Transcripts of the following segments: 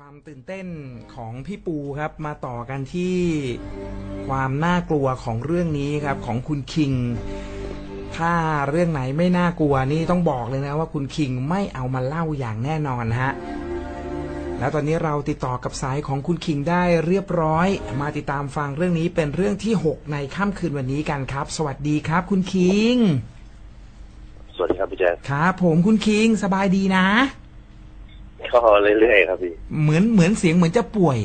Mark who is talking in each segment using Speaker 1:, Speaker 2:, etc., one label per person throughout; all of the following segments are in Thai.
Speaker 1: ความตื่นเต้นของพี่ปูครับ มาต่อกันที่ความน่ากลัวของเรื่องนี้ครับ ของคุณคิง ถ้าเรื่องไหนไม่น่ากลัวนี่ต้องบอกเลยนะว่าคุณคิงไม่เอามาเล่าอย่างแน่นอนฮะแล้วตอนนี้เราติดต่อกับสายของคุณคิงได้เรียบร้อย มาติดตามฟังเรื่องนี้เป็นเรื่องที่ 6 ในค่ำคืนวันนี้กันครับ สวัสดีครับ คุณคิง
Speaker 2: สวัสดีครับพี่แจ๊ค
Speaker 1: ครับผมคุณคิงสบายดีนะ
Speaker 2: ก็เรื่อยๆครับพี่
Speaker 1: เหมือนเหมือนเสียงเหมือนจะป่วย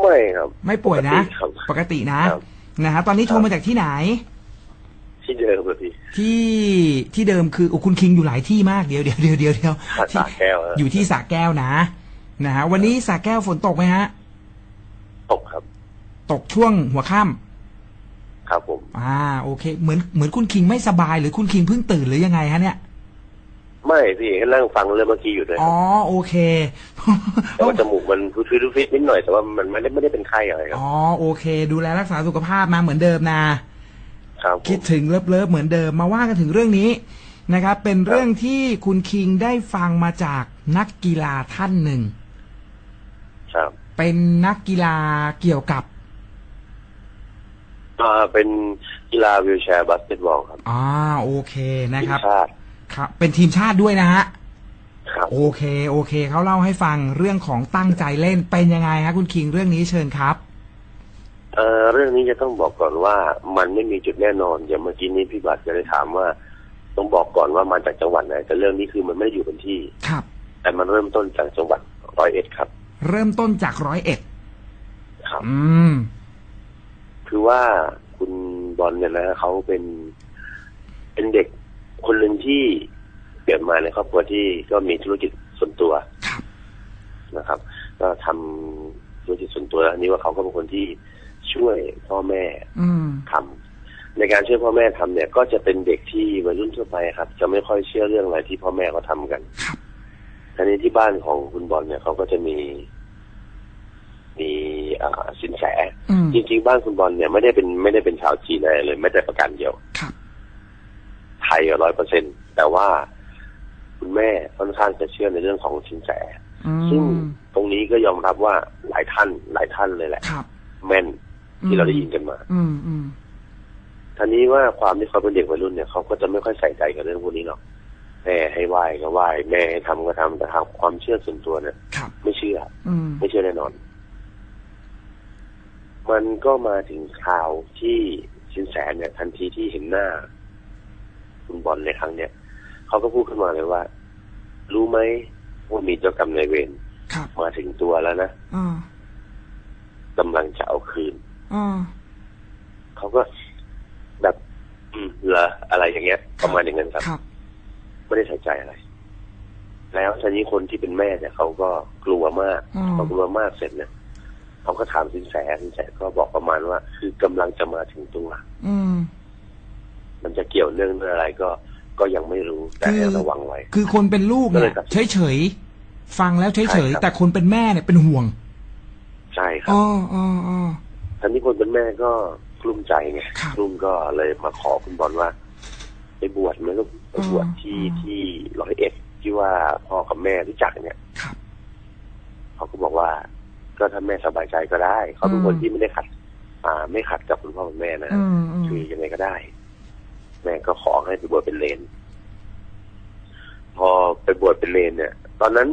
Speaker 2: ไม่ครับ
Speaker 1: ไม่ป่วยนะ
Speaker 2: ปกติครับ
Speaker 1: ปกตินะครับนะฮะตอนนี้โทรมาจากที่ไหน
Speaker 2: ที่เดิมเลยพี่
Speaker 1: ที่ที่เดิมคือโอ้คุณคิงอยู่หลายที่มากเดี๋ยวเดี๋ยวเดี๋ยวเดี๋ยวเดี๋ยว
Speaker 2: สา
Speaker 1: ที่
Speaker 2: แก้วฮะ
Speaker 1: อยู่ที่สระแก้วนะนะฮะวันนี้สระแก้วฝนตกไหมฮะ
Speaker 2: ตกครับ
Speaker 1: ตกช่วงหัวค่
Speaker 2: ครับผมำ
Speaker 1: อ่า โอเค เหมือนเหมือนคุณคิงไม่สบายหรือคุณคิงเพิ่งตื่นหรือยังไงฮะเนี่ย
Speaker 2: ไม่พี่นั่งฟังเรื่องเมื่อกี้อยู่ด้วย
Speaker 1: อ๋อโอเค
Speaker 2: แต่ว่าจมูกมันฟุดฟิดนิดหน่อยแต่ว่ามันไม่ได้ไม่ได้เป็นไข้อะไรครับ
Speaker 1: อ๋อโอเค ดูแลรักษาสุขภาพมาเหมือนเดิมนะ
Speaker 2: ครับผม
Speaker 1: คิดถึง love love ๆเหมือนเดิมมาว่ากันถึงเรื่องนี้นะครับ เป็นเรื่องที่คุณคิงได้ฟังมาจากนักกีฬาท่านหนึ่ง
Speaker 2: ครับ
Speaker 1: เป็นนักกีฬาเกี่ยวกับ
Speaker 2: อ่าเป็นกีฬาวิวแชร์บาสเกตบอลครับ
Speaker 1: อ่าโอเคนะ
Speaker 2: ที
Speaker 1: ค
Speaker 2: ม
Speaker 1: รับ
Speaker 2: ชาติ
Speaker 1: ครับ เป็นทีมชาติด้วยนะฮะ
Speaker 2: ครับ
Speaker 1: โอเค โอเคเขาเล่าให้ฟังเรื่องของตั้งใจเล่นเป็นยังไงฮะคุณคิงเรื่องนี้เชิญครับ
Speaker 2: เอ่อเรื่องนี้จะต้องบอกก่อนว่ามันไม่มีจุดแน่นอนอย่างเมื่อกี้นี้พี่บัตรจะได้ถามว่า ต้องบอกก่อนว่ามาจากจังหวัดไหนแต่เรื่องนี้คือมันไม่ได้อยู่เป็นที่
Speaker 1: ครับ
Speaker 2: แต่มันเริ่มต้นจากจังหวัดร้อยเอ็ดครับ
Speaker 1: เริ่มต้นจากร้อยเอ็ด
Speaker 2: ครับ
Speaker 1: อืม
Speaker 2: คือว่าคุณบอลเนี่ยนะเขาเป็น เป็นเด็ก คนหนึ่งที่เกิดมาในครอบครัวที่ก็มีธุรกิจส่วนตัว
Speaker 1: ครับ
Speaker 2: นะครับ ก็ทำธุรกิจส่วนตัวอันนี้ว่าเขาก็เป็นคนที่ช่วยพ่อแม่
Speaker 1: อืม
Speaker 2: ทำในการช่วยพ่อแม่ทำเนี่ย ก็จะเป็นเด็กที่วัยรุ่นทั่วไปครับ จะไม่ค่อยเชื่อเรื่องอะไรที่พ่อแม่เขาทำกัน
Speaker 1: ครับ
Speaker 2: ทีนี้ที่บ้านของคุณบอลเนี่ยเขาก็จะมีมีอ่าสินแส
Speaker 1: อืม
Speaker 2: จริง ๆ บ้านคุณบอลเนี่ยไม่ได้เป็นไม่ได้เป็นชาวจีนอะไรเลยไม่แต่ประการเดียว
Speaker 1: ครับ
Speaker 2: ไทยร้อยเปอร์เซ็นแต่ว่าคุณแม่ค่อนข้างจะเชื่อในเรื่องของสินแส
Speaker 1: อื
Speaker 2: ซึ่ง
Speaker 1: ม
Speaker 2: ตรงนี้ก็ยอมรับว่าหลายท่านหลายท่านเลยแหละ
Speaker 1: ครับ
Speaker 2: แม่นที่เราได้ยินกันมา
Speaker 1: อืมอืม
Speaker 2: ท่านี้ว่าความที่เขาเป็นเด็กวัยรุ่นเนี่ยเขาก็จะไม่ค่อยใส่ใจกับเรื่องพวกนี้หรอกแม่ให้ไหว้ก็ไหว้แม่ให้ทำก็ทำแต่ทางความเชื่อส่วนตัวเนี่ย
Speaker 1: ครับ
Speaker 2: ไม่เชื่อ
Speaker 1: อืม
Speaker 2: ไม่เชื่อแน่นอน มันก็มาถึงข่าวที่สินแสเนี่ยทันทีที่เห็นหน้า คุณบอลในครั้งเนี้ยเขาก็พูดขึ้นมาเลยว่า รู้ไหมว่ามีเจ้ากรรมนายเวร
Speaker 1: ครับ
Speaker 2: มาถึงตัวแล้วนะ
Speaker 1: อ่ากำ
Speaker 2: ลังจะเอาคืน
Speaker 1: อ่า
Speaker 2: เขาก็แบบอืมเหรออะไรอย่างเงี้ย ประมาณอย่างนั้นครับ
Speaker 1: ครับ
Speaker 2: ไม่ได้ใส่ใจอะไร แล้วทีนี้คนที่เป็นแม่เนี่ยเขาก็กลัวมาก
Speaker 1: อืม
Speaker 2: พอกลัวมากเสร็จเนี่ยเขาก็ถามสินแสสินแสก็บอกประมาณว่า คือกำลังจะมาถึงตัว
Speaker 1: อื ม
Speaker 2: มันจะเกี่ยวเนื่องด้วยอะไรก็ก็ยังไม่รู้แต่
Speaker 1: คือ
Speaker 2: ให้ระวังไว้
Speaker 1: คือคนเป็นลูก
Speaker 2: ก็เล
Speaker 1: เนี่ย
Speaker 2: ยตัดสิ
Speaker 1: เฉ
Speaker 2: น
Speaker 1: ยเฉยๆฟังแล้วเฉย
Speaker 2: ใช่
Speaker 1: เฉย
Speaker 2: ครับ
Speaker 1: แต่คนเป็นแม่เนี่ยเป็นห่วง
Speaker 2: ใช่ครับ
Speaker 1: อ๋ออ๋ออ๋อ
Speaker 2: ทีนี้คนเป็นแม่ก็กลุ้มใจไง
Speaker 1: ครับ
Speaker 2: กลุ้มก็เลยมาขอคุณบอลว่า ไปบวชไหมลูกไปบวชที่
Speaker 1: อืม
Speaker 2: ที่ร้อยเอ็ดที่ว่าพ่อกับแม่รู้จักเนี่ย
Speaker 1: ครับ
Speaker 2: เขาก็บอกว่าก็ถ้าแม่สบายใจก็ได้ เขาเป็น
Speaker 1: อืม
Speaker 2: คนที่ไม่ได้ขัด อ่า ไม่ขัดกับคุณพ่อคุณแม่นะ
Speaker 1: อืมอืม
Speaker 2: คือยังไงก็ได้ แม่ก็ขอให้ไปบวชเป็นเลน พอไปบวชเป็นเลนเนี่ย ตอนนั้น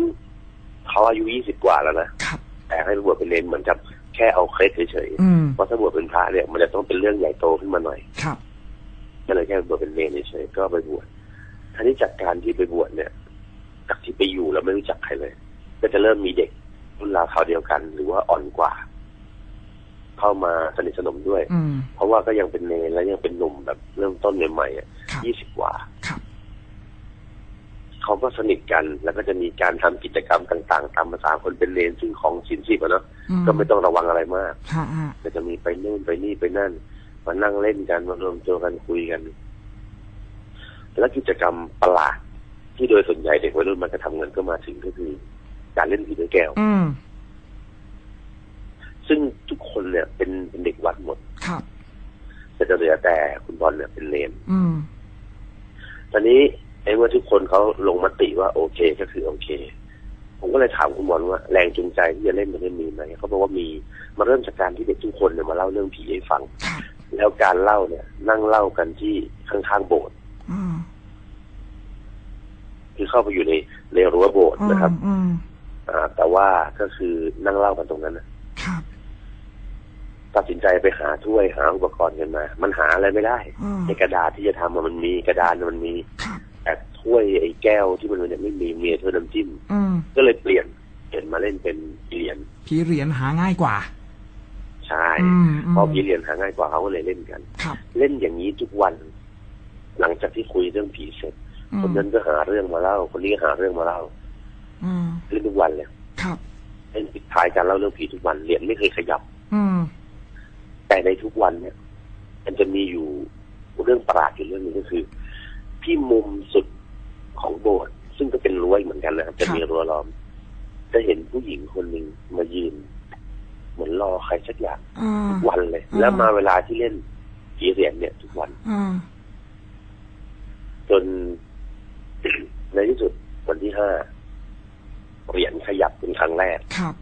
Speaker 2: เขาอายุยี่สิบกว่าแล้วนะครับแต่ให้ไปบวชเป็นเลนเหมือนกับแค่เอาเคล็ดเฉย
Speaker 1: อืม
Speaker 2: ๆเพราะถ้าบวชเป็นพระเนี่ย มันจะต้องเป็นเรื่องใหญ่โตขึ้นมาหน่อย
Speaker 1: ครับ
Speaker 2: ก็เลยแค่บวชเป็นเลนเฉยๆก็ไปบวชท่านี้จากการที่ไปบวชเนี่ยจากที่ไปอยู่แล้วไม่รู้จักใครเลย ก็จะเริ่มมีเด็กรุ่นราวคราวเดียวกัน หรือว่าอ่อนกว่า เข้ามาสนิทสนมด้วย
Speaker 1: อืม
Speaker 2: เพราะว่าก็ยังเป็นเนรและยังเป็นหนุ่มแบบเริ่มต้นใหม่ๆอะ
Speaker 1: ครับ
Speaker 2: ยี่สิบกว่า
Speaker 1: ครับ
Speaker 2: เขาก็สนิทกันแล้วก็จะมีการทำกิจกรรมต่างๆตามภาษาคนเป็นเลนซึ่งของสินสิบอะเนาะ
Speaker 1: อื
Speaker 2: ก็ไม่ต้องระวังอะไรมาก
Speaker 1: ฮะฮะ
Speaker 2: ก็จะมีไปนู่นไปนี่ไปนั่นมานั่งเล่นกันมารวมตัวกันคุยกัน แล้วกิจกรรมประหลาดที่โดยส่วนใหญ่เด็กวัยรุ่นมันจะทำเงินก็มาถึงก็คือ การเล่นผีด้วยแก้ว
Speaker 1: อืม
Speaker 2: ซึ่งทุกคนเนี่ยเป็นเป็นเด็กวัดหมด
Speaker 1: ครับ
Speaker 2: แต่จะเหลือแต่คุณบอลเนี่ยเป็นเลน
Speaker 1: อืม
Speaker 2: ตอนนี้ไอ้เมื่อทุกคนเขาลงมติว่าโอเคก็คือโอเคผผมก็เลยถามคุณบอลว่าแรงจูงใจที่จะเล่นมันมีไหมเขาบอกว่ามีมาเริ่มจากการที่เด็กทุกคนเนี่ยมาเล่าเรื่องผีให้ฟัง
Speaker 1: ครับ
Speaker 2: แล้วการเล่าเนี่ย นั่งเล่ากันที่ข้างๆโบสถ์
Speaker 1: อืม
Speaker 2: คือเข้าไปอยู่ในในรั้วโบสถ์นะครับ
Speaker 1: อืม
Speaker 2: อ่าแต่ว่าก็คือนั่งเล่ากันตรงนั้นนะครับ ตัดสินใจไปหาถ้วยหาอุปกรณ์กันมา มันหาอะไรไม่ได้
Speaker 1: อืม
Speaker 2: ในกระดาษที่จะทำอะมันมีกระดานมันมี
Speaker 1: ครับ
Speaker 2: แต่ถ้วยไอ้แก้วที่มันเนี่ยไม่มีมีแต่ถ้วยน้ำจิ้ม
Speaker 1: อืม
Speaker 2: ก็เลยเปลี่ยนเปลี่ยนมาเล่นเป็นผีเหรียญ
Speaker 1: ผีเหรียญหาง่ายกว่า
Speaker 2: ใช่
Speaker 1: อืมม
Speaker 2: พอผีเหรียญหาง่ายกว่าเขาก็เลยเล่นกัน
Speaker 1: ครับ
Speaker 2: เล่นอย่างนี้ทุกวัน หลังจากที่คุยเรื่องผีเสร็จ
Speaker 1: อืม
Speaker 2: คนนั้นก็หาเรื่องมาเล่า คนนี้ก็หาเรื่องมาเล่า
Speaker 1: อืม
Speaker 2: เล่นทุกวันเลย
Speaker 1: ครับ
Speaker 2: เล่นปิดท้ายการเล่าเรื่องผีทุกวันเหรียญไม่เคยขยับ
Speaker 1: อืม
Speaker 2: แต่ในทุกวันเนี่ย มันจะมีอยู่เรื่องประหลาดอยู่เรื่องหนึงก็คือ ที่มุมสุดของโบสถ์ซึ่งก็เป็นรั้วอีกเหมือนกันนะครับจะมีรั้วล้อม จะเห็นผู้หญิงคนหนึ่งมายืน เหมือนรอใครสักอย่าง
Speaker 1: อ่า
Speaker 2: ทุกวันเลย
Speaker 1: อืม
Speaker 2: แล้วมาเวลาที่เล่นผีเหรียญเนี่ย ทุกวัน
Speaker 1: อ่า
Speaker 2: จนในที่สุดวันที่ห้าเหรียญขยับเป็นครั้งแรก
Speaker 1: ครับ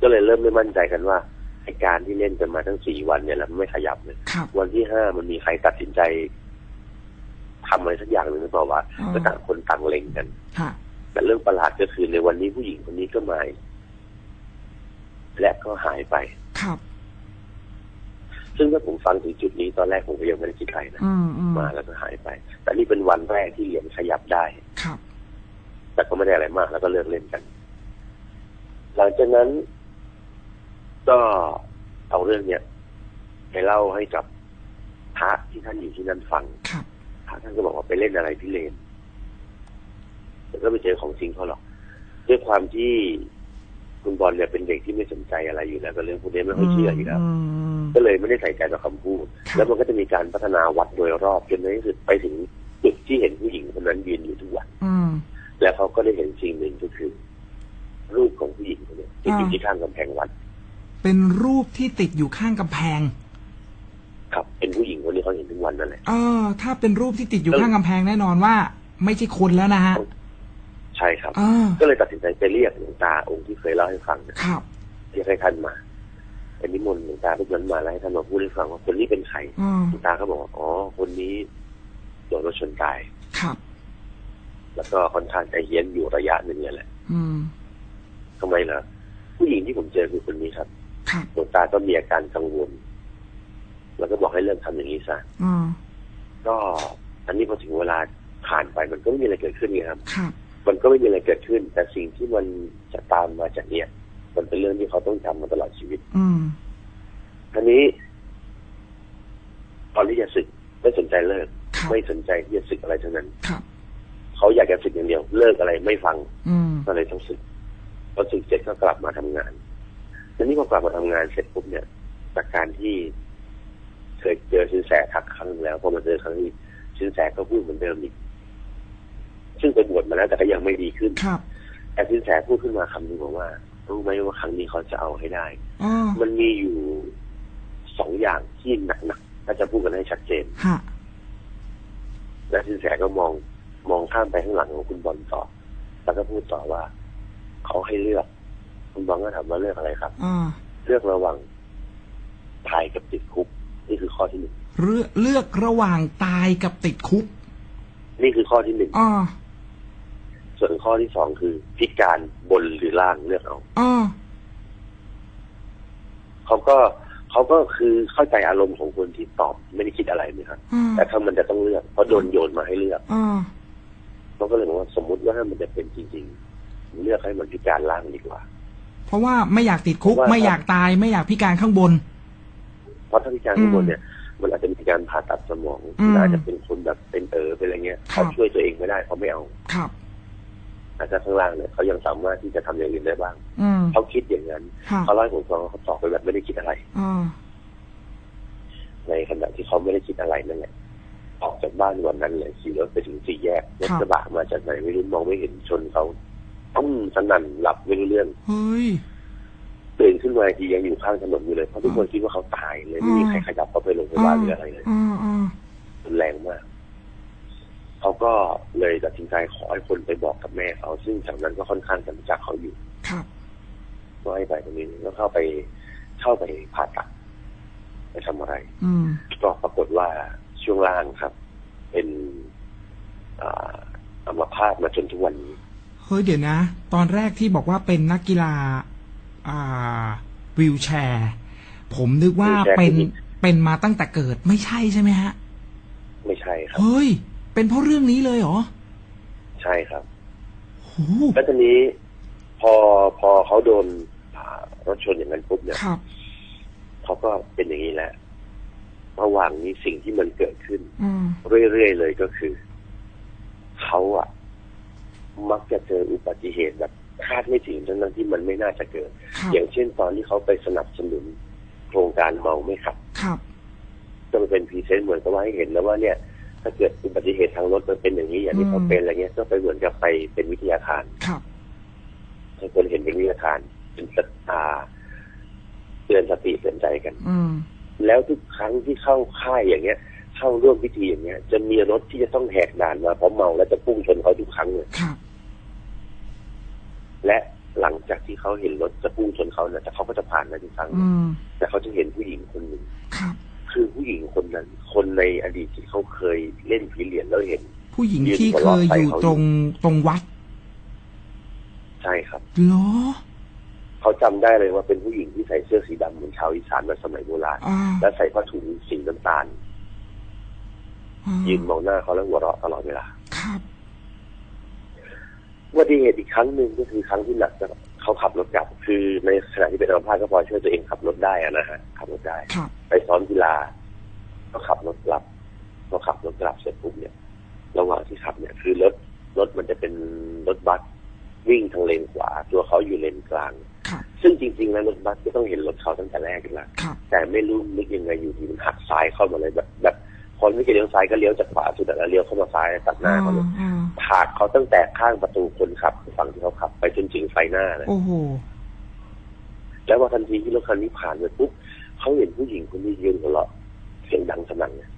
Speaker 2: ก็เลยเริ่มไม่มั่นใจกันว่า ไอการที่เล่นกันมาทั้งสี่วันเนี่ยแล้วมันไม่ขยับเลย
Speaker 1: ครับ
Speaker 2: วันที่ห้ามันมีใครตัดสินใจทำอะไรสักอย่างหนึ่งหรือเปล่าวะ
Speaker 1: อืม
Speaker 2: ก็ต่างคนต่างเล็งกัน
Speaker 1: ฮะ
Speaker 2: แต่เรื่องประหลาดก็คือในวันนี้ผู้หญิงคนนี้ก็มาอีกและก็หายไป
Speaker 1: ครับ
Speaker 2: ซึ่งถ้าผมฟังถึงจุดนี้ตอนแรกผมก็ยังไม่ได้คิดอะไรนะ
Speaker 1: อืมอืม
Speaker 2: มาแล้วก็หายไป แต่นี่เป็นวันแรกที่เหรียญขยับได้
Speaker 1: ครับ
Speaker 2: แต่ก็ไม่ได้อะไรมาก แล้วก็เลิกเล่นกัน หลังจากนั้น ก็เอาเรื่องเนี้ยไปเล่าให้กับพระที่ท่านอยู่ที่นั่นฟัง
Speaker 1: ครับ
Speaker 2: พระท่านก็บอกว่าไปเล่นอะไรพี่เลนแต่ก็ไม่เจอของจริงเขาหรอกด้วยความที่คุณบอลเนี่ยเป็นเด็กที่ไม่สนใจอะไรอยู่แล้วก็เรื่องพวกนี้ไม่ค่อยเชื่ออยู่แล้ว
Speaker 1: ม
Speaker 2: ก็เลยไม่ได้ใส่ใจต่อคำพูด
Speaker 1: ครับ
Speaker 2: แล้วมันก็จะมีการพัฒนาวัดโดยรอบจนในที่สุดไปถึงจุดที่เห็นผู้หญิงคนนั้นยืนอยู่ทุกวัน
Speaker 1: อืม
Speaker 2: แล้วเขาก็ได้เห็นสิ่งหนึ่งก็คือ รูปของผู้หญิงคนนี้ติดอยู่
Speaker 1: อ่า
Speaker 2: ที่ข้างกำแพงวัด
Speaker 1: เป็นรูปที่ติดอยู่ข้างกำแพง
Speaker 2: ครับเป็นผู้หญิงคนนี้เขาเห็นทุกวันนั่นแหละ
Speaker 1: เออ ถ้าเป็นรูปที่ติดอยู่ข้างกำแพงแน่นอนว่า ไม่ใช่คนแล้วนะฮะ
Speaker 2: ใช่ครับ
Speaker 1: เออ
Speaker 2: ก็เลยตัดสินใจไปเรียกหลวงตาองค์ที่เคยเล่าให้ฟังเนี่ย
Speaker 1: ครับ
Speaker 2: เรียกให้ท่านมาเป็นนิมนต์หลวงตาทุกนั้นมาแล้วให้ท่านมาพูดให้ฟังว่าคนนี้เป็นใคร
Speaker 1: อืม
Speaker 2: หลวงตาก็บอกว่าอ๋อคนนี้โดนรถชนตาย
Speaker 1: ครับ
Speaker 2: แล้วก็ค่อนข้างใจเย็นอยู่ระยะหนึ่งเนี่ยแหละ
Speaker 1: อืม
Speaker 2: ทำไมล่ะผู้หญิงที่ผมเจอคือคนนี้ครับ
Speaker 1: ครับ
Speaker 2: หลวงตาก็มีอาการกังวล แล้วก็บอกให้เลิกทำอย่างนี้ซะ
Speaker 1: อืม
Speaker 2: ก็อันนี้พอถึงเวลาผ่านไปมันก็ไม่มีอะไรเกิดขึ้นไงครับ
Speaker 1: ครับ
Speaker 2: มันก็ไม่มีอะไรเกิดขึ้น แต่สิ่งที่มันจะตามมาจากเนี้ยมันเป็นเรื่องที่เขาต้องจำมาตลอดชีวิต
Speaker 1: อืม
Speaker 2: ทีนี้ตอนที่จะศึกไม่สนใจเลิก
Speaker 1: ครับ
Speaker 2: ไม่สนใจที่จะศึกอะไรทั้งนั้น
Speaker 1: ครับ
Speaker 2: เขาอยากจะศึกอย่างเดียว เลิกอะไรไม่ฟัง
Speaker 1: อืม
Speaker 2: ก็เลยต้องศึกพอศึกเสร็จก็กลับมาทำงาน ทีนี้พอกลับมาทำงานเสร็จปุ๊บเนี่ยจากการที่เคยเจอสินแสทักครั้งหนึ่งแล้วพอมาเจอครั้งนี้สินแสก็พูดเหมือนเดิมอีกซึ่งไปบวชมาแล้วแต่ก็ยังไม่ดีขึ้น
Speaker 1: ครับ
Speaker 2: แต่สินแสพูดขึ้นมาคำหนึงบอกว่า รู้ไหมว่าครั้งนี้เขาจะเอาให้ได้
Speaker 1: อ๋อ
Speaker 2: มันมีอยู่สองอย่างที่หนักๆถ้าจะพูดกันให้ชัดเจน
Speaker 1: ฮะ
Speaker 2: และสินแสก็มองมองข้ามไปข้างหลังของคุณบอลต่อ แล้วก็พูดต่อว่า เขาให้เลือก คุณบอลก็ถามว่าเลือกอะไรครับ
Speaker 1: อ่า
Speaker 2: เลือกระหว่างตายกับติดคุก นี่คือข้อที่หนึ่ง
Speaker 1: เลือกเลือกระหว่างตายกับติดคุก
Speaker 2: นี่คือข้อที่หนึ่ง
Speaker 1: อ่า
Speaker 2: ส่วนข้อที่สองคือ พิการบนหรือล่างเลือกเอา
Speaker 1: อ่า
Speaker 2: เขาก็เขาก็คือเข้าใจอารมณ์ของคนที่ตอบไม่ได้คิดอะไรนะครับ
Speaker 1: อ่า
Speaker 2: แต่ถ้ามันจะต้องเลือกเพราะโดนโยนมาให้เลือก
Speaker 1: อ่า
Speaker 2: เขาก็เลยบอกว่าสมมุติว่าถ้ามันจะเป็นจริง ๆ เลือกให้มันพิการล่างดีกว่า
Speaker 1: เพราะว่าไม่อยากติดคุก
Speaker 2: ว่า
Speaker 1: ไม่อยากตาย ไม่อยากพิการข้างบน
Speaker 2: เพราะถ้าพิการข้างบนเนี่ยมันอาจจะมีการผ่าตัดสมอง
Speaker 1: อืม
Speaker 2: อาจจะเป็นคนแบบเป็นเออเป็นอะไรเงี้ย
Speaker 1: ครับ
Speaker 2: เขาช่วยตัวเองไม่ได้เขาไม่เอา
Speaker 1: ครับ
Speaker 2: แต่ถ้าข้างล่างเนี่ยเขายังสามารถที่จะทำอย่างอื่นได้บ้าง
Speaker 1: อืม
Speaker 2: เขาคิดอย่างนั้น
Speaker 1: ค่ะ
Speaker 2: เขาเล่าให้ผมฟังว่าเขาตอบไปแบบไม่ได้คิดอะไร
Speaker 1: อ่า
Speaker 2: ในขณะที่เขาไม่ได้คิดอะไรนั่นแหละออกจากบ้านวันนั้นเลยขี่รถไปถึงสี่แยกรถกระบะมาจากไหนไม่รู้มองไม่เห็นชนเขา ต้องสนั่นหลับไม่รู้เรื่อง
Speaker 1: เฮ้ย
Speaker 2: ตื่นขึ้นมาอีกทียังอยู่ข้างถนนอยู่เลยเพราะทุกคนคิดว่าเขาตายเลยไม่มีใครขยับเขาไปโรงพยาบาลหรืออะไรเลย
Speaker 1: อ่าอ่า
Speaker 2: รุนแรงมากพเขาก็เลยตัดสินใจขอให้คนไปบอกกับแม่เขาซึ่งจากนั้นก็ค่อนข้างจะรู้จักเขาอยู่
Speaker 1: ครับ
Speaker 2: ก็ให้ไปตรงนี้แล้วเข้าไปเข้าไปผ่าตัดไปทำอะไร
Speaker 1: อืม
Speaker 2: ก็ปรากฏว่าช่วงล่างครับ เป็นอ่าอัมพาตมาจนทุกวันนี้
Speaker 1: เฮ้ยเดี๋ยวนะ ตอนแรกที่บอกว่าเป็นนักกีฬาอ่าวิวแชร์ ผมนึกว่า
Speaker 2: วีลแชร์
Speaker 1: เป็น
Speaker 2: คือ
Speaker 1: เป็นมาตั้งแต่เกิดไม่ใช่ใช่ไหมฮะ
Speaker 2: ไม่ใช่ครับ
Speaker 1: เฮ้ย เป็นเพราะเรื่องนี้เลยเหรอ
Speaker 2: ใช่ครับ
Speaker 1: โห
Speaker 2: แล้วทีนี้พอพอเขาโดนอ่ารถชนอย่างนั้นปุ๊บเนี่ย
Speaker 1: ครับ
Speaker 2: เขาก็เป็นอย่างนี้แหละระหว่างนี้สิ่งที่มันเกิดขึ้น
Speaker 1: อืม
Speaker 2: เรื่อยๆเลยก็คือ เขาอะ มักจะเจออุบัติเหตุแบบคาดไม่ถึงทั้งนั้นที่มันไม่น่าจะเกิด
Speaker 1: ครับ
Speaker 2: อย่างเช่นตอนที่เขาไปสนับสนุนโครงการเมาไม่ขับ
Speaker 1: ครับ
Speaker 2: ก็มันเป็น present เหมือนกับว่าให้เห็นแล้วว่าเนี่ย ถ้าเกิดอุบัติเหตุทางรถมันเป็นอย่างนี้อย่างที่เขาเป็นอะไรเงี้ยก็ไปเหมือนกับไปเป็นวิทยาทาน
Speaker 1: ครับ
Speaker 2: ให้คนเห็นเป็นวิทยาทานเป็นสตาเตือนสติเตือนใจกัน
Speaker 1: อืม
Speaker 2: แล้วทุกครั้งที่เข้าค่ายอย่างเงี้ย เข้าร่วมพิธีอย่างเงี้ย จะมีรถที่จะต้องแหกด่านมาเพราะเมาแล้วจะพุ่งชนเขาทุกครั้งเลย
Speaker 1: ครับ
Speaker 2: และหลังจากที่เขาเห็นรถจะพุ่งชนเขาเนี่ยแต่เขาก็จะผ่านมาทุกครั้ง
Speaker 1: อืม
Speaker 2: แต่เขาจะเห็นผู้หญิงคนหนึ่ง
Speaker 1: ครับ
Speaker 2: คือผู้หญิงคนนั้น คนในอดีตที่เขาเคยเล่นผีเหรียญแล้วเห็น
Speaker 1: ผู้หญิงที่เคยอยู่ตรงตรงวัด
Speaker 2: ใช่ครับ
Speaker 1: เหรอ
Speaker 2: เขาจำได้เลยว่าเป็นผู้หญิงที่ใส่เสื้อสีดำเหมือนชาวอีสานมาสมัยโบราณ
Speaker 1: อ่า
Speaker 2: และใส่ผ้าถุงสีน้ำตาล
Speaker 1: อ่า
Speaker 2: ยืนมองหน้าเขาแล้วหัวเราะตลอดเวลา
Speaker 1: ครับ
Speaker 2: อุบัติเหตุอีกครั้งหนึ่งก็คือครั้งที่หนักจะเขาขับรถกลับ คือในขณะที่เป็นอัมพาตก็พอช่วยตัวเองขับรถได้อะนะฮะขับรถได้
Speaker 1: ครับ
Speaker 2: ไปซ้อมกีฬาก็ขับรถกลับพอขับรถกลับเสร็จปุ๊บเนี่ยระหว่างที่ขับเนี่ย คือรถรถมันจะเป็นรถบัสวิ่งทางเลนขวา ตัวเขาอยู่เลนกลาง
Speaker 1: ครับ
Speaker 2: ซึ่งจริงๆแล้วรถบัสก็ต้องเห็นรถเขาตั้งแต่แรกอยู่แล้ว
Speaker 1: ครับ
Speaker 2: แต่ไม่รู้นึกยังไงอยู่ดีมันหักซ้ายเข้ามาเลยแบบแบบ คนไม่จะเลี้ยวซ้ายก็เลี้ยวจากขวาสุดแล้วเลี้ยวเข้ามาซ้ายตัดหน้าเขาเลย
Speaker 1: อ่า
Speaker 2: ถากเขาตั้งแต่ข้างประตูคนขับฝั่งที่เขาขับ ไปจนถึงไฟหน้าเลย
Speaker 1: โอ้โห
Speaker 2: แล้วพอทันทีที่รถคันนี้ผ่านไปปุ๊บเขาเห็นผู้หญิงคนนี้ยืนหัวเราะเสียงดังสนั่นเลย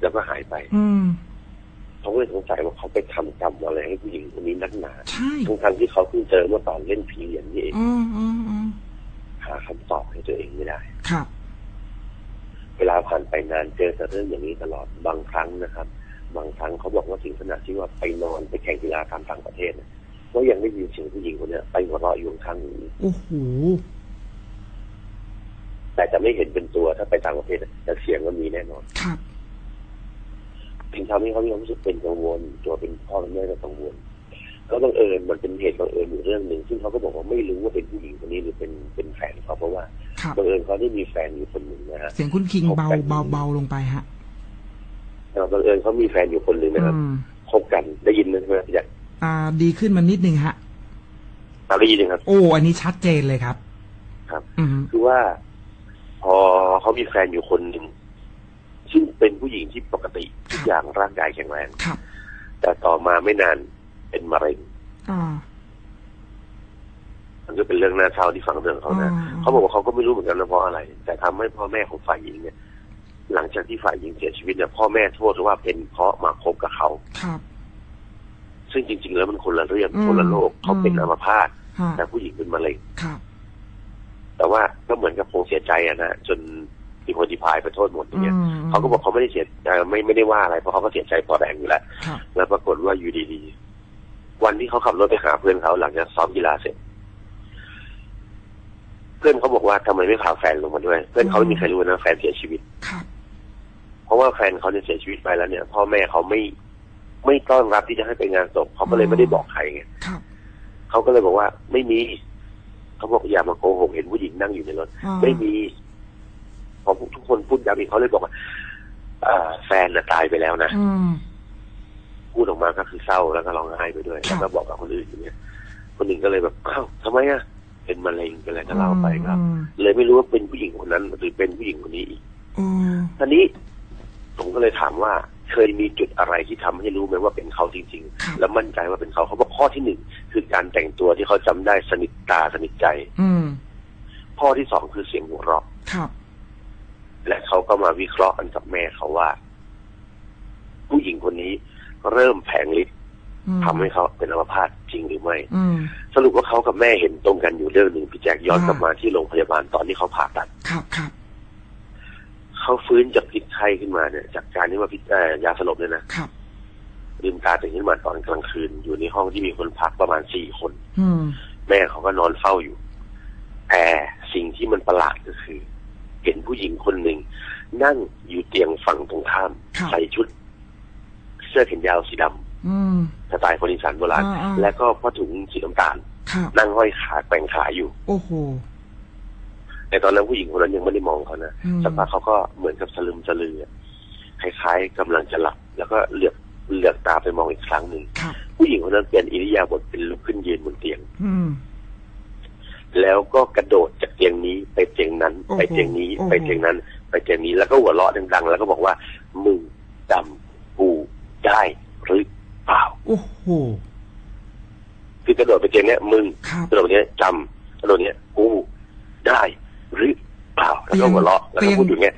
Speaker 2: แล้วก็หายไป
Speaker 1: อืม
Speaker 2: เขาก็เลยสงสัยว่าเขาไปทำกรรมอะไรให้ผู้หญิงคนนี้นักหนา
Speaker 1: ใช่
Speaker 2: ทั้งทางๆที่เขาเพิ่งเจอเมื่อตอนเล่นผีเหรียญนี่เอง
Speaker 1: อืมอืมอืม
Speaker 2: หาคำตอบให้ตัวเองไม่ได้
Speaker 1: ครับ
Speaker 2: เวลาผ่านไปนานเจอแต่เรื่องอย่างนี้ตลอดบางครั้งนะครับ บางครั้งเขาบอกว่าถึงขนาดที่ว่าไปนอนไปแข่งกีฬาตามต่างประเทศเนี่ยก็ยังได้ยินเสียงผู้หญิงคนเนี้ยไปหัวเราะอยู่ข้างหู
Speaker 1: โอ้โห
Speaker 2: แต่จะไม่เห็นเป็นตัวถ้าไปต่างประเทศน่ะแต่เสียงก็มีแน่นอน
Speaker 1: ครับ
Speaker 2: ถึงทำให้เขามีความรู้สึกเป็นกังวล ตัวเป็นพ่อเป็นแม่ก็กังวลก็บังเอิญมันเป็นเหตุบังเอิญอยู่เรื่องหนึ่งซึ่งเขาก็บอกว่าไม่รู้ว่าเป็นผู้หญิงคนนี้หรือเป็นเป็นแฟนเขาเพราะว่า
Speaker 1: ครั บ
Speaker 2: บังเอิญเขาได้มีแฟนอยู่คนหนึ่งนะฮะ
Speaker 1: เสียงคุณคิงเบาเบาเบาลงไปฮะ
Speaker 2: แต่บังเอิญเขามีแฟนอยู่คนหนึ่งนะครับ
Speaker 1: อืม
Speaker 2: คบกันได้ยินไหมใช่ไหมพี่จักร
Speaker 1: อ่า ดีขึ้นมานิดนึงฮะ
Speaker 2: อะได้ยินไหมครับ
Speaker 1: โอ้ อันนี้ชัดเจนเลยครับ
Speaker 2: ครับ
Speaker 1: อืม
Speaker 2: คือว่า พอเขามีแฟนอยู่คนหนึ่งซึ่งเป็นผู้หญิงที่ปกติทุกอย่างร่างกายแข็งแรง
Speaker 1: ครับ
Speaker 2: แต่ต่อมาไม่นานเป็นมะเร็ง
Speaker 1: อ่า
Speaker 2: มันก็เป็นเรื่องน่าเศร้าที่ฟังเรื่องเขานะ
Speaker 1: อ่า
Speaker 2: เขาบอกว่าเขาก็ไม่รู้เหมือนกันนะเพราะอะไร แต่ทำให้พ่อแม่ของฝ่ายหญิงเนี่ย หลังจากที่ฝ่ายหญิงเสียชีวิตเนี่ยพ่อแม่โทษว่าเป็นเพราะมาคบกับเขา
Speaker 1: ครับ
Speaker 2: ซึ่งจริง ๆ แล้วมันคนละเรื่อง
Speaker 1: อืม
Speaker 2: คนละโลกเขาเป็น
Speaker 1: อืม
Speaker 2: อัมพาต
Speaker 1: ฮะ
Speaker 2: แต่ผู้หญิงเป็นมะเร็ง
Speaker 1: ครับ
Speaker 2: แต่ว่าก็เหมือนกับคงเสียใจอะนะจนมีคนที่พายไปโทษหมดอย่างเงี้ย
Speaker 1: อืม
Speaker 2: เขาก็บอกเขาไม่ได้เสียเอ่อไม่ไม่ได้ว่าอะไรเพราะเขาก็เสียใจพอแรงอยู่แล้ว
Speaker 1: ครับ
Speaker 2: แล้วปรากฏว่าอยู่ดีๆวันที่เขาขับรถไปหาเพื่อนเขาหลังจากซ้อมกีฬาเสร็จ เพื่อนเขาบอกว่าทำไมไม่พาแฟนลงมาด้วย เพื่อนเขาไม่มีใครรู้นะแฟนเสียชีวิต
Speaker 1: ครับ
Speaker 2: เพราะว่าแฟนเขาเนี่ยเสียชีวิตไปแล้วเนี่ยพ่อแม่เขาไม่ไม่ต้อนรับที่จะให้ไปงานศพเขาก็เลยไม่ได้บอกใครไง
Speaker 1: ครับ
Speaker 2: เขาก็เลยบอกว่าไม่มีเขาบอกอย่ามาโกหกเห็นผู้หญิงนั่งอยู่ในรถ
Speaker 1: อ่า
Speaker 2: ไม่มีพอทุกคนพูดย้ำอีกเขาเลยบอกว่าอ่าแฟนน่ะตายไปแล้วนะ
Speaker 1: อืม
Speaker 2: พูดออกมาก็คือเศร้าแล้วก็ร้องไห้ไปด้วย
Speaker 1: ครับ
Speaker 2: แล้วก็บอกกับคนอื่นอย่างเงี้ยคนอื่นก็เลยแบบอ้าวทำไมอะ เป็นมะเร็งเป็นอะไรก็เล่าไปครับ
Speaker 1: อืม
Speaker 2: เลยไม่รู้ว่าเป็นผู้หญิงคนนั้น หรือเป็นผู้หญิงคนนี้อีก
Speaker 1: อืม
Speaker 2: ทีนี้ผมก็เลยถามว่าเคยมีจุดอะไรที่ทำให้รู้ไหมว่าเป็นเขาจริง
Speaker 1: ครับ
Speaker 2: ๆแล้วมั่นใจว่าเป็นเขาเขาบอกข้อที่หนึ่งคือการแต่งตัวที่เขาจำได้สนิทตาสนิทใจ
Speaker 1: อืม
Speaker 2: ข้อที่สองคือเสียงหัวเราะ
Speaker 1: ครับ
Speaker 2: และเขาก็มาวิเคราะห์กันกับแม่เขาว่า ผู้หญิงคนนี้เริ่มแผงฤทธิ์
Speaker 1: อืม
Speaker 2: ทำให้เขาเป็นอัมพาตจริงหรือไม่
Speaker 1: อืม
Speaker 2: สรุปว่าเขากับแม่เห็นตรงกันอยู่เรื่องหนึ่งพี่แจ็คย้อน
Speaker 1: อ่าก
Speaker 2: ลับมาที่โรงพยาบาลตอนที่เขาผ่าตัด
Speaker 1: ครับครับ
Speaker 2: เขาฟื้นจากพิษไข้ขึ้นมาเนี่ย จากการที่ว่าพิษเอ่อยาสลบเนี่ยนะครับลืมตาตื่นขึ้นมาตอนกลางคืน อยู่ในห้องที่มีคนพักประมาณสี่คน
Speaker 1: อืม
Speaker 2: แม่เขาก็นอนเฝ้าอยู่แต่สิ่งที่มันประหลาดก็คือ เห็นผู้หญิงคนหนึ่งนั่งอยู่เตียงฝั่งตรงข้าม
Speaker 1: ครับ
Speaker 2: ใส่ชุด เสื้อแขนยาวสีดำ
Speaker 1: อืม
Speaker 2: สไตล์คนอีสานโบราณ
Speaker 1: อ่าอ่า
Speaker 2: และก็ผ้าถุงสีน้ำตาล
Speaker 1: ครับ
Speaker 2: นั่งห้อยขาแกว่งขาอยู่
Speaker 1: โอ้โห
Speaker 2: แต่ตอนนั้นผู้หญิงคนนั้นยังไม่ได้มองเขานะ
Speaker 1: อืม
Speaker 2: สักพักเขาก็เหมือนกับสลึมสลือคล้ายๆกำลังจะหลับ แล้วก็เหลือบเหลือบตาไปมองอีกครั้งหนึ่ง
Speaker 1: ครับ
Speaker 2: ผู้หญิงคนนั้นเปลี่ยนอิริยาบถเป็นลุกขึ้นยืนบนเตียง
Speaker 1: อืม
Speaker 2: แล้วก็กระโดดจากเตียงนี้ไปเตียงนั้น
Speaker 1: โอ้โห
Speaker 2: ไปเตียงนี้
Speaker 1: โอ้โห
Speaker 2: ไปเตียงนั้น ไปเตียงนี้แล้วก็หัวเราะดังๆ แล้วก็บอกว่ามึงจำกูได้หรือเปล่า
Speaker 1: โอ้โห
Speaker 2: คือกระโดดไปเตียงเนี้ยมึง
Speaker 1: ครับ
Speaker 2: กระโดดเนี้ยจำกระโดดเนี้ยกูได้หรือเปล่าแล้วก็หัวเราะแล้วก็พูดอยู่เนี้ย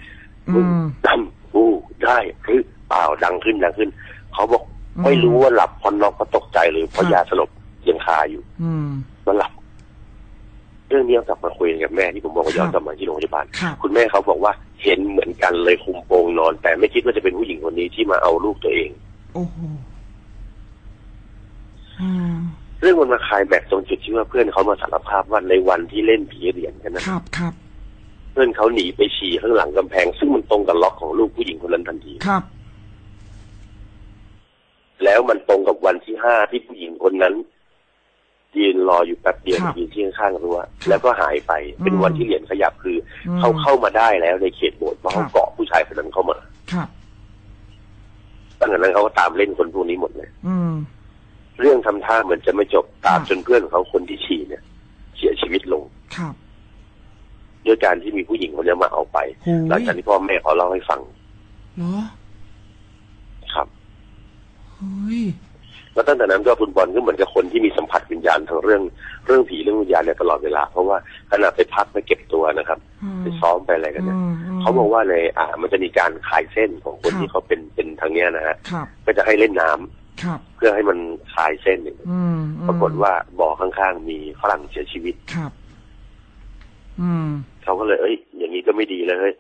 Speaker 1: อื
Speaker 2: มึง
Speaker 1: ม
Speaker 2: จำกูได้หรือเปล่าดังขึ้นดังขึ้น เขาบอก
Speaker 1: อืม
Speaker 2: ไม่รู้ว่าหลับเพราะน็อกเพราะตกใจหรือเพราะ
Speaker 1: ครับ
Speaker 2: ยาสลบยังคาอยู่
Speaker 1: อืม
Speaker 2: มันหลับเรื่องนี้เอากลับมาคุยกับแม่ที่ผมบอกว่าย้อน
Speaker 1: ครับ
Speaker 2: กลับมาที่โรงพยาบาล
Speaker 1: ครับ
Speaker 2: คุณแม่เขาบอกว่าเห็นเหมือนกันเลยคุมโปงนอน แต่ไม่คิดว่าจะเป็นผู้หญิงคนนี้ที่มาเอาลูกตัวเอง
Speaker 1: โอ้โหอืม
Speaker 2: เรื่องมันมาคลายแบกตรงจุดที่ว่าเพื่อนเขามาสารภาพว่าในวันที่เล่นผีเหรียญกันนะครับ
Speaker 1: ครับ
Speaker 2: เพื่อนเขาหนีไปฉี่ข้างหลังกำแพง ซึ่งมันตรงกับล็อกของลูกผู้หญิงคนนั้นทันที
Speaker 1: ครับ
Speaker 2: แล้วมันตรงกับวันที่ห้าที่ผู้หญิงคนนั้นยืนรออยู่แป๊บเดียว
Speaker 1: ครับ
Speaker 2: ยืนที่ข้างๆรั้วแล้วก็หายไป เป็น
Speaker 1: อืม
Speaker 2: วันที่เหรียญขยับคืออ
Speaker 1: ม
Speaker 2: เขาเข้ามาได้แล้วในเขตโบสถ์เพราะเขา
Speaker 1: ครับ
Speaker 2: เกาะผู้ชายคนนั้นเข้ามา
Speaker 1: ครับ
Speaker 2: ตั้งแต่นั้นเขาก็ตามเล่นคนพวกนี้หมดเลย
Speaker 1: อืม
Speaker 2: เรื่องทำท่าเหมือนจะไม่จบตาม
Speaker 1: ครับ
Speaker 2: จนเพื่อนของเขาคนที่ฉี่เนี่ย เสียชีวิตลง
Speaker 1: ครับ
Speaker 2: ด้วยการที่มีผู้หญิงคนนี้มาเอาไป
Speaker 1: โอ้ย
Speaker 2: หลังจากที่พ่อแม่เขาเล่าให้ฟัง
Speaker 1: เหรอ
Speaker 2: ครับ
Speaker 1: เฮ้ย
Speaker 2: แล้วตั้งแต่นั้นก็คุณบอลก็เหมือนกับคนที่มีสัมผัสวิญญาณทั้งเรื่องเรื่องผีเรื่องวิญญาณเนี่ยตลอดเวลา เพราะว่าขณะไปพักไปเก็บตัวนะครับ
Speaker 1: อืม
Speaker 2: ไปซ้อมไปอะไรกันเนี่ย
Speaker 1: อืมม
Speaker 2: เขาบอกว่าในอ่า มันจะมีการขายเส้นของคน
Speaker 1: ครับ
Speaker 2: ที่เขาเป็นเป็นทางเนี้ยนะฮะ
Speaker 1: ครับ
Speaker 2: ก็จะให้เล่นน้ำ
Speaker 1: ครับ
Speaker 2: เพื่อให้มันคลายเส้นเนี่ย
Speaker 1: อืมอืม
Speaker 2: ปรากฏว่าบ่อข้างๆมีฝรั่งเสียชีวิต
Speaker 1: ครับอืม
Speaker 2: เขาก็เลย เอ้ย อย่างนี้ก็ไม่ดีเลยเฮ้ย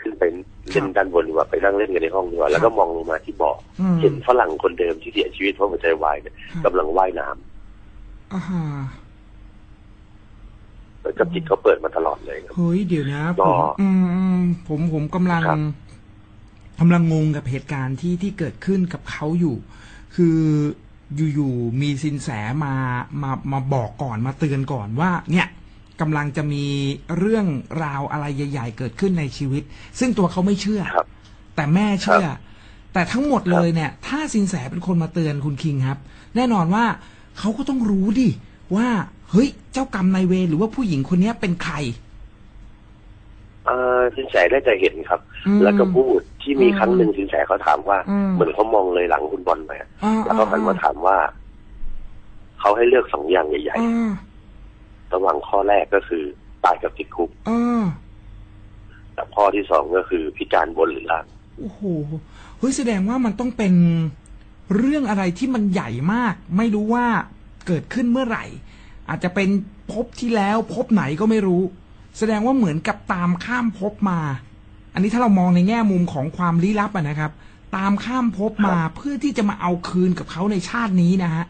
Speaker 2: ขึ้นไปเล่นด้านบนดีกว่าไปนั่งเล่นกันในห้องดีกว่าแล้วก็มองลงมาที่บ่อ
Speaker 1: อืม
Speaker 2: เห็นฝรั่งคนเดิมที่เสียชีวิตเพราะหัวใจวายเนี่ย
Speaker 1: ครับ
Speaker 2: กำลังว่ายน้ำ
Speaker 1: อ่าฮะ
Speaker 2: แล้วกับจิตเขาเปิดมาตลอดเลยครับ
Speaker 1: เฮ้ยเดี๋ยวนะผ
Speaker 2: ก็
Speaker 1: มอืมอืมผมผมกำลัง
Speaker 2: ครับ
Speaker 1: กำลังงงกับเหตุการณ์ที่ที่เกิดขึ้นกับเขาอยู่ คืออยู่ๆมีสินแสมามามาบอกก่อนมาเตือนก่อนว่า เนี่ยกำลังจะมีเรื่องราวอะไรใหญ่ ๆ เกิดขึ้นในชีวิต ซึ่งตัวเขาไม่เชื่อ
Speaker 2: ครับ
Speaker 1: แต่แม่เชื่อ
Speaker 2: ครับ
Speaker 1: แต่ทั้งหมดเลยเนี่ย ถ้าสินแสเป็นคนมาเตือนคุณคิงครับ แน่นอนว่าเขาก็ต้องรู้ดิว่าเฮ้ยเจ้ากรรมนายเวรหรือว่าผู้หญิงคนเนี้ยเป็นใคร
Speaker 2: เออสินแสได้จะเห็นครับ
Speaker 1: อืม
Speaker 2: แล้วก็พูด ที่มี
Speaker 1: อืม
Speaker 2: ครั้งหนึ่งสินแสเขาถามว่า
Speaker 1: อืม
Speaker 2: เหมือนเขามองเลยหลังคุณบอลไปอะ
Speaker 1: อ่า
Speaker 2: แล้วเขาหันมาถามว่า เขาให้เลือกสองอย่างใหญ่
Speaker 1: อ่า
Speaker 2: ๆระหว่างข้อแรกก็คือตายกับติดคุก
Speaker 1: อ่า
Speaker 2: แต่ข้อที่สองก็คือพิจารณ์บนหรือล่าง
Speaker 1: โอ้โหเฮ้ยแสดงว่ามันต้องเป็นเรื่องอะไรที่มันใหญ่มาก ไม่รู้ว่าเกิดขึ้นเมื่อไหร่ อาจจะเป็นภพที่แล้วภพไหนก็ไม่รู้ แสดงว่าเหมือนกับตามข้ามภพมา อันนี้ถ้าเรามองในแง่มุมของความลี้ลับอะนะครับ ตามข้ามภพมาเพื่อที่จะมาเอาคืนกับเขาในชาตินี้นะฮะ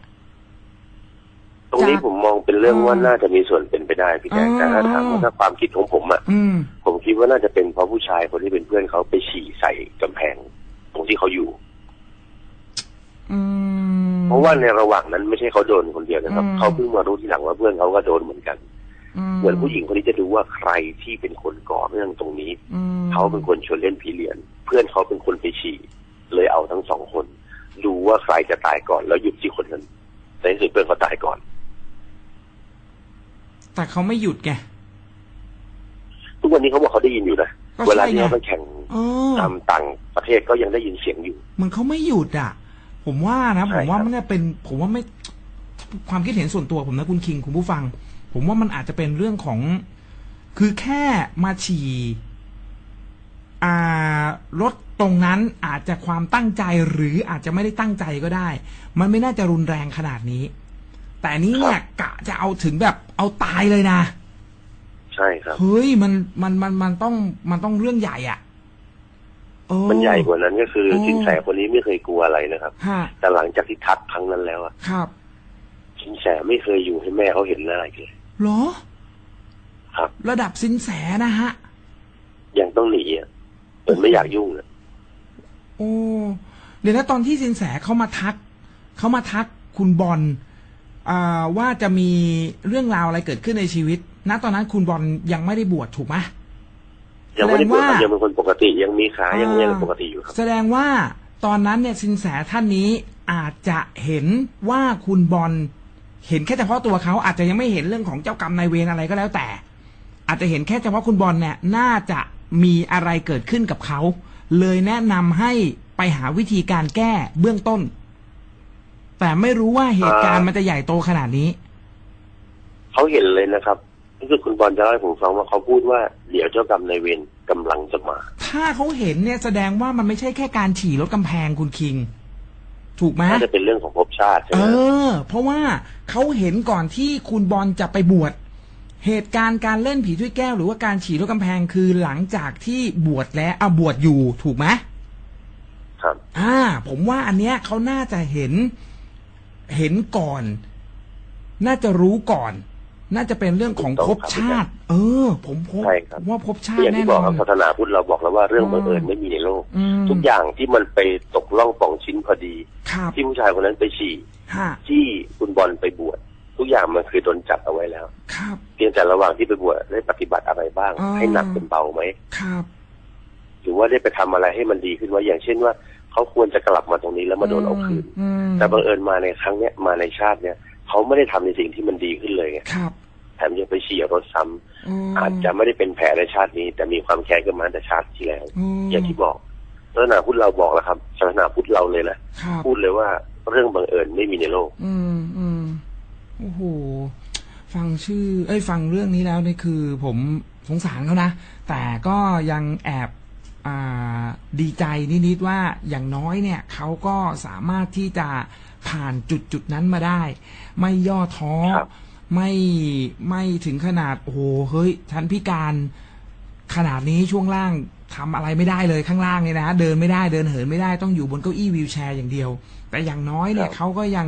Speaker 2: ตรงนี้
Speaker 1: จาก
Speaker 2: ผมมองเป็นเรื่อง
Speaker 1: อ่า
Speaker 2: ว่าน่าจะมีส่วนเป็นไปได้พี่แจ๊ค
Speaker 1: อ่า
Speaker 2: แต่ถ้าถามว่าถ้าความคิดของผมอะ
Speaker 1: อืม
Speaker 2: ผมคิดว่าน่าจะเป็นเพราะผู้ชายคนที่เป็นเพื่อนเขาไปฉี่ใส่กำแพง ตรงที่เขาอยู่
Speaker 1: อืม
Speaker 2: เพราะว่าในระหว่างนั้นไม่ใช่เขาโดนคนเดียวนะครับ
Speaker 1: อืม
Speaker 2: เขาเพิ่งมารู้ทีหลังว่าเพื่อนเขาก็โดนเหมือนกัน เหมือนผู้หญิงคนนี้จะดูว่าใครที่เป็นคนก่อเรื่องตรงนี้
Speaker 1: อืม
Speaker 2: เขาเป็นคนชวนเล่นผีเหรียญเพื่อนเขาเป็นคนไปฉี่เลยเอาทั้งสองคน ดูว่าใครจะตายก่อนแล้วหยุดที่คนนั้นแต่ในที่สุดเพื่อนเขาตายก่อน
Speaker 1: แต่เขาไม่หยุดไง
Speaker 2: ทุกวันนี้เขาบอกเขาได้ยินอยู่นะ
Speaker 1: ก็ใช่
Speaker 2: เวลาที่
Speaker 1: ไง
Speaker 2: เขาไปแข่ง
Speaker 1: เออ
Speaker 2: ตามต่างประเทศก็ยังได้ยินเสียงอยู่
Speaker 1: เหมือนเขาไม่หยุดอะ ผมว่านะ
Speaker 2: ใช่
Speaker 1: ผมว่า
Speaker 2: ครับ
Speaker 1: มันเนี่ยเป็น ผมว่าไม่ความคิดเห็นส่วนตัวผมนะคุณคิงคุณผู้ฟัง ผมว่ามันอาจจะเป็นเรื่องของ คือแค่มาฉี่อ่ารถตรงนั้นอาจจะความตั้งใจหรืออาจจะไม่ได้ตั้งใจก็ได้ มันไม่น่าจะรุนแรงขนาดนี้ แต่อันนี้เนี่ยกะจะเอาถึงแบบเอาตายเลยนะ
Speaker 2: ใช่ครับ
Speaker 1: เฮ้ยมันมันมันมันต้องมันต้องเรื่องใหญ่อะเออ
Speaker 2: มันใหญ่กว่านั้นก็คือ
Speaker 1: โอ้
Speaker 2: สินแสคนนี้ไม่เคยกลัวอะไรนะครับ
Speaker 1: ฮะ
Speaker 2: แต่หลังจากที่ทักครั้งนั้นแล้วอะ
Speaker 1: ครับ
Speaker 2: สินแสไม่เคยอยู่ให้แม่เขาเห็นหน้าอีกเลย
Speaker 1: เหรอ
Speaker 2: ครับ
Speaker 1: ระดับสินแสนะฮะ
Speaker 2: ยังต้องหนีอะเหมือนไม่อยากยุ่งอะ
Speaker 1: โอ้เดี๋ยวนะตอนที่สินแสเขามาทักเขามาทักคุณบอลอ่าว่าจะมีเรื่องราวอะไรเกิดขึ้นในชีวิต ณตอนนั้นคุณบอลยังไม่ได้บวชถูกไหม
Speaker 2: ยังไม่ได้บวชครับ
Speaker 1: แสดงว่ายั
Speaker 2: ยังเป็นคนปกติยังมีขายัง
Speaker 1: อ่า
Speaker 2: ยังปกติอยู่ครับ
Speaker 1: แสดงว่าตอนนั้นเนี่ยสินแสท่านนี้อาจจะเห็นว่าคุณบอล เห็นแค่เฉพาะตัวเขาอาจจะยังไม่เห็นเรื่องของเจ้ากรรมนายเวรอะไรก็แล้วแต่ อาจจะเห็นแค่เฉพาะคุณบอลเนี่ยน่าจะมีอะไรเกิดขึ้นกับเขา เลยแนะนำให้ไปหาวิธีการแก้เบื้องต้น แต่ไม่รู้ว่าเหตุการณ์มันจะใหญ่โตขนาดนี้
Speaker 2: เขาเห็นเลยนะครับรู้สึกคุณบอลจะเล่าให้ผมฟังว่าเขาพูดว่าเดี๋ยวเจ้ากรรมนายเวรกำลังจะมา
Speaker 1: ถ้าเขาเห็นเนี่ยแสดงว่ามันไม่ใช่แค่การฉี่รถกำแพงคุณคิง ถูกไหม
Speaker 2: น่าจะเป็นเรื่องของภพชาติใช่
Speaker 1: เอ
Speaker 2: ไหม
Speaker 1: อเพราะว่าเขาเห็นก่อนที่คุณบอลจะไปบวชเหตุการณ์การเล่นผีถ้วยแก้วหรือว่าการฉี่รถกำแพงคือหลังจากที่บวชแล้วอะบวชอยู่ถูกไหม
Speaker 2: ครับ
Speaker 1: อ่า ผมว่าอันเนี้ยเขาน่าจะเห็นเห็นก่อน น่าจะรู้ก่อน น่าจะเป็นเรื่องของภพชาติ เออ ผมพบ
Speaker 2: ใช่ครับ
Speaker 1: ว่าภพชา
Speaker 2: อ
Speaker 1: ติ
Speaker 2: ย่าง
Speaker 1: แน่
Speaker 2: ที่
Speaker 1: น
Speaker 2: บอก
Speaker 1: อ
Speaker 2: ครั
Speaker 1: น
Speaker 2: บศาสนาพุทธเราบอกแล้วว่าเรื่อง
Speaker 1: อืม
Speaker 2: บังเอิญไม่มีในโลก
Speaker 1: อืม
Speaker 2: ทุกอย่างที่มันไปตกล่องป่องชิ้นพอดี
Speaker 1: ครับ
Speaker 2: ที่ผู้ชายคนนั้นไปฉี่
Speaker 1: ฮะ
Speaker 2: ที่คุณบอลไปบวชทุกอย่างมันคือโดนจัดเอาไว้แล้ว
Speaker 1: ครับ
Speaker 2: เพียงแต่ระหว่างที่ไปบวชได้ปฏิบัติอะไรบ้าง
Speaker 1: อ่า
Speaker 2: ให้หนักเป็นเบาไหม
Speaker 1: ครับ
Speaker 2: หรือว่าได้ไปทำอะไรให้มันดีขึ้นว่าอย่างเช่นว่าเขาควรจะกลับมาตรงนี้แล้วมาโดนเอาคืน
Speaker 1: อืม
Speaker 2: แต่บังเอิญมาในครั้งเนี้ยมาในชาติเนี้ยเขาไม่ได้ทำในสิ่งที่มันดีขึ้นเลยไง
Speaker 1: ครับ
Speaker 2: แถมยังไปเฉี่ยวรถซ้ำ
Speaker 1: ม
Speaker 2: อาจจะไม่ได้เป็นแผลในชาตินี้ แต่มีความแค้นกันมาแต่ชาติที่แล้ว
Speaker 1: ม
Speaker 2: อย่างที่บอกศาสนาพุทธเราบอกแล้วครับศาสนาพุทธเราเลยนะครับพูดเลยว่าเรื่องบังเอิญไม่มีในโลก
Speaker 1: อืมอืมโอ้โหฟังชื่อ เอ้ยฟังเรื่องนี้แล้วนี่คือ ผมสงสารเขานะ แต่ก็ยังแอบอ่าดีใจนิดๆว่าอย่างน้อยเนี่ยเขาก็สามารถที่จะผ่านจุดจุดๆนั้นมาได้ ไม่ย่อท้อ
Speaker 2: ครับ
Speaker 1: ไม่ไม่ถึงขนาดโอ้โหเฮ้ยฉันพิการขนาดนี้ช่วงล่างทำอะไรไม่ได้เลยข้างล่างเนี่ยนะเดินไม่ได้เดินเหินไม่ได้ต้องอยู่บนเก้าอี้วีลแชร์อย่างเดียว แต่อย่างน้อยเนี่ย
Speaker 2: ครับ
Speaker 1: เขาก็ยัง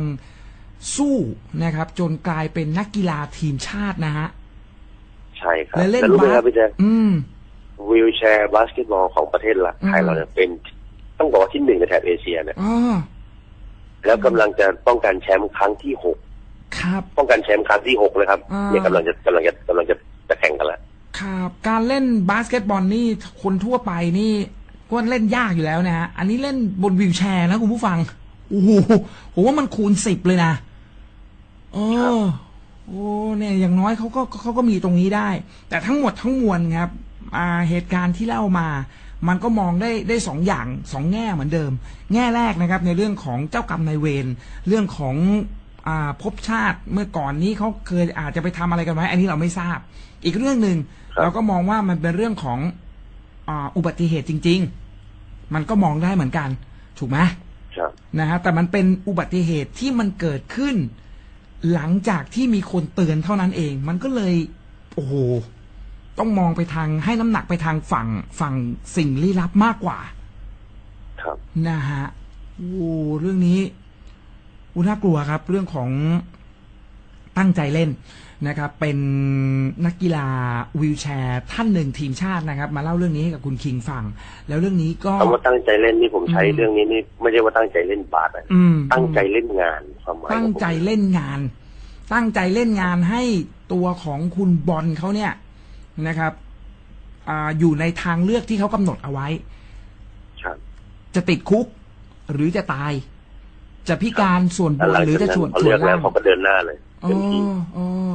Speaker 1: สู้นะครับ จนกลายเป็นนักกีฬาทีมชาตินะฮะ
Speaker 2: ใช่ครับ
Speaker 1: และเล่น
Speaker 2: รู้ไหม
Speaker 1: บาส
Speaker 2: ครับพี่แจ๊ค
Speaker 1: อืม
Speaker 2: wheelchair บาสเกตบอลของประเทศละ
Speaker 1: อืม
Speaker 2: ไทยเราเนี่ยเป็นต้องบอกว่าที่หนึ่งในแถบเอเชียเนี่ย
Speaker 1: อ๋อ
Speaker 2: แล้วกำลังจะป้องกันแชมป์ครั้งที่หก
Speaker 1: ครับ
Speaker 2: ป้องกันแชมป์ครั้งที่หกเลยครับ
Speaker 1: อ่า
Speaker 2: เนี่ยกำลังจะกำลังจะกำลังจะจะแข่งกันแล้ว
Speaker 1: ครับการเล่นบาสเกตบอลนี่คนทั่วไปนี่ก็เล่นยากอยู่แล้วนะฮะอันนี้เล่นบน wheelchair นะคุณผู้ฟังโอ้โหผมว่ามันคูณสิบเลยนะเออโอ้เนี่ยอย่างน้อยเขาก็เขาก็มีตรงนี้ได้ แต่ทั้งหมดทั้งมวลครับ อ่าเหตุการณ์ที่เล่ามา มันก็มองได้ได้สองอย่างสองแง่เหมือนเดิม แง่แรกนะครับ ในเรื่องของเจ้ากรรมนายเวรเรื่องของอ่า ภพชาติเมื่อก่อนนี้เขาเคยอาจจะไปทำอะไรกันไว้ อันนี้เราไม่ทราบ อีกเรื่องหนึ่ง
Speaker 2: ครับ
Speaker 1: เราก็มองว่ามันเป็นเรื่องของอ่าอุบัติเหตุจริง ๆ มันก็มองได้เหมือนกัน ถูกไหม
Speaker 2: ครับ
Speaker 1: นะฮะแต่มันเป็นอุบัติเหตุที่มันเกิดขึ้น หลังจากที่มีคนเตือนเท่านั้นเอง มันก็เลยโอ้โหต้องมองไปทางให้น้ำหนักไปทางฝั่งฝั่งสิ่งลี้ลับมากกว่า
Speaker 2: ครับ
Speaker 1: นะฮะโอ้เรื่องนี้ อุน่ากลัวครับ เรื่องของตั้งใจเล่นนะครับ เป็นนักกีฬาวีลแชร์ ท่านหนึ่งทีมชาตินะครับ มาเล่าเรื่องนี้ให้กับคุณคิงฟัง แล้วเรื่องนี้ก็
Speaker 2: คำว่าตั้งใจเล่นนี่ผมใช้
Speaker 1: อืม
Speaker 2: เรื่องนี้นี่ไม่ใช่ว่าตั้งใจเล่นบาสนะ
Speaker 1: อืม
Speaker 2: ตั้งใจเล่นงานความหมาย
Speaker 1: ตั้งใจ
Speaker 2: ของผม
Speaker 1: เล่นงาน ตั้งใจเล่นงานให้ตัวของคุณบอลเขาเนี่ยนะครับอาอยู่ในทางเลือกที่เขากำหนดเอาไว้
Speaker 2: ครับ
Speaker 1: จะติดคุกหรือจะตาย จะพิการส่วนบ
Speaker 2: แล้ว
Speaker 1: น
Speaker 2: หลัง
Speaker 1: หรือ
Speaker 2: จาก
Speaker 1: จะ
Speaker 2: นั้น
Speaker 1: ส่วน
Speaker 2: เขา
Speaker 1: ส่
Speaker 2: เลื
Speaker 1: ว
Speaker 2: อนกแล้
Speaker 1: ล่าวง
Speaker 2: เขาก็เดินหน้าเลย
Speaker 1: อ๋อ
Speaker 2: เต็มที่
Speaker 1: อ๋อ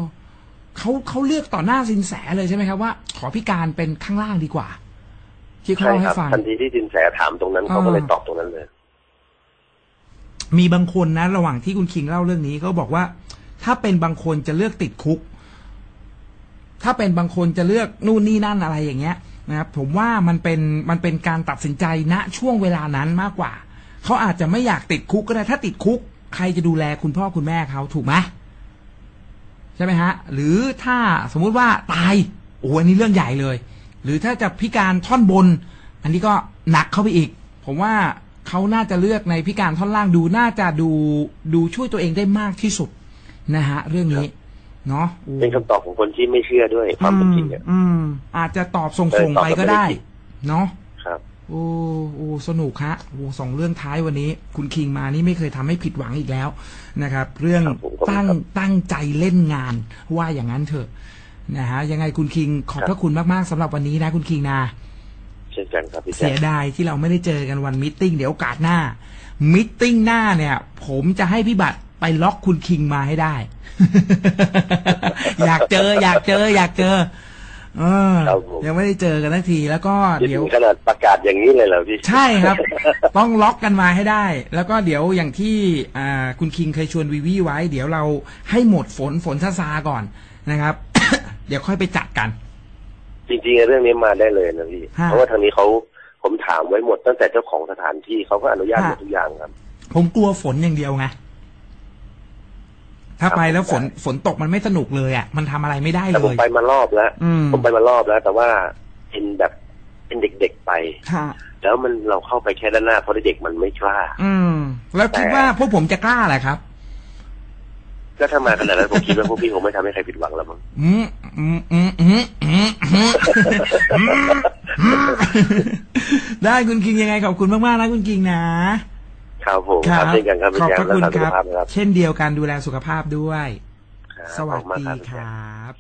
Speaker 1: เขาเขาเลือกต่อหน้าสินแสเลยใช่ไหมครับว่า ขอพิการเป็นข้างล่างดีกว่า ที่เขา
Speaker 2: ใช่
Speaker 1: เล่า
Speaker 2: ค
Speaker 1: ให้
Speaker 2: รับ
Speaker 1: ฟัง
Speaker 2: ทันทีที่สินแสถามตรงนั้น
Speaker 1: อ่า
Speaker 2: เขาก็เลยตอบตรงนั้นเลย
Speaker 1: มีบางคนนะ ระหว่างที่คุณคิงเล่าเรื่องนี้เขาบอกว่า ถ้าเป็นบางคนจะเลือกติดคุก ถ้าเป็นบางคนจะเลือกนู่นนี่นั่นอะไรอย่างเงี้ยนะครับผมว่ามันเป็นมันเป็นการตัดสินใจณช่วงเวลานั้นมากกว่า เขาอาจจะไม่อยากติดคุกก็ได้ถ้าติดคุก ใครจะดูแลคุณพ่อคุณแม่เขาถูกไหมใช่ไหมฮะ หรือถ้าสมมุติว่าตายโอ้โหอันนี้เรื่องใหญ่เลย หรือถ้าจะพิการท่อนบน อันนี้ก็หนักเข้าไปอีก ผมว่าเขาน่าจะเลือกในพิการท่อนล่างดูน่าจะดูดูช่วยตัวเองได้มากที่สุดนะฮะ เรื่องนี้เนาะโอ้
Speaker 2: เป็นคำตอบของคนที่ไม่เชื่อด้วยความเป็นจริงเนี่ย
Speaker 1: อืมอาจจะตอบส่
Speaker 2: เอองตอบ
Speaker 1: ๆไปก็ได้
Speaker 2: แบบไม่ได้คิด
Speaker 1: เนาะ
Speaker 2: ครับ
Speaker 1: โอ้โอ้สนุกฮะโอ้สองเรื่องท้ายวันนี้ คุณคิงมานี่ไม่เคยทำให้ผิดหวังอีกแล้วนะครับ เรื่อง
Speaker 2: ครับผมขอบคุณ
Speaker 1: ตั้ง
Speaker 2: ครับ
Speaker 1: ตั้งใจเล่นงานว่าอย่างนั้นเถอะนะฮะยังไงคุณคิง
Speaker 2: ครับ
Speaker 1: พระคุณมากๆสำหรับวันนี้นะ คุณคิงนะ
Speaker 2: เช่นกันครับพี่แจ๊
Speaker 1: เสียดายที่เราไม่ได้เจอกันวัน meeting เดี๋ยวโอกาสหน้า meeting หน้าเนี่ย ผมจะให้พี่บัตรไปล็อกคุณคิงมาให้ได้ อยากเจอ อยากเจอ อยากเจอ เออ
Speaker 2: ครับผม
Speaker 1: ยังไม่ได้เจอกันสักทีแล้วก็
Speaker 2: จะ
Speaker 1: เดี๋ยว
Speaker 2: ถึงขนาดประกาศอย่างนี้เลยเหรอพี่
Speaker 1: ใช่ครับ ต้องล็อกกันมาให้ได้ แล้วก็เดี๋ยวอย่างที่อ่าคุณคิงเคยชวนวีวีไว้ เดี๋ยวเราให้หมดฝนฝนซาซาๆก่อนนะครับ เดี๋ยวค่อยไปจัดกัน
Speaker 2: จริงๆเรื่องนี้มาได้เลยนะพี่
Speaker 1: ฮะ
Speaker 2: เพราะว่าทางนี้เขาผมถามไว้หมดตั้งแต่เจ้าของสถานที่เขาก็อนุญาตหมด
Speaker 1: ฮะ
Speaker 2: ทุกอย่างครับ
Speaker 1: ผมกลัวฝนอย่างเดียวไง ถ้า
Speaker 2: ครับ
Speaker 1: ไปแล้วฝน
Speaker 2: ได้
Speaker 1: ฝนตกมันไม่สนุกเลยอะ มันทำอะไรไม่ได้
Speaker 2: แต่
Speaker 1: เล
Speaker 2: ผม
Speaker 1: ย
Speaker 2: ไปมารอบแล้ว
Speaker 1: อืม
Speaker 2: ผมไปมารอบแล้ว แต่ว่าเป็นแบบเป็นเด็กๆไป
Speaker 1: ค่ะ
Speaker 2: แล้วมันเราเข้าไปแค่ด้านหน้าเพราะเด็กมันไม่กล้า
Speaker 1: อืม แล้วคิด
Speaker 2: แต่
Speaker 1: ว่าพวกผมจะกล้าแหละครับ
Speaker 2: ก็ถ้ามาขนาดนั้นผมคิดว่าพวกพี่คงไม่ทำให้ใครผิดหวังแล้วมั้ง
Speaker 1: อืมอืมอืมอืมอืมอืมอืมได้คุณคิงยังไงขอบคุณมากๆนะคุณคิงนะ
Speaker 2: ครับผมครับเช่นกันครับ
Speaker 1: ขอบ
Speaker 2: พี่แจ๊
Speaker 1: พ
Speaker 2: ค
Speaker 1: ระ
Speaker 2: รัก
Speaker 1: คุณ
Speaker 2: ษาสุ
Speaker 1: ค
Speaker 2: ข
Speaker 1: รับ
Speaker 2: ภาพนะครับ
Speaker 1: เช่นเดียวกันดูแลสุขภาพด้วย
Speaker 2: ครับ
Speaker 1: สวัส
Speaker 2: ขอบคุณมาก
Speaker 1: ดี
Speaker 2: ครับ
Speaker 1: ครับ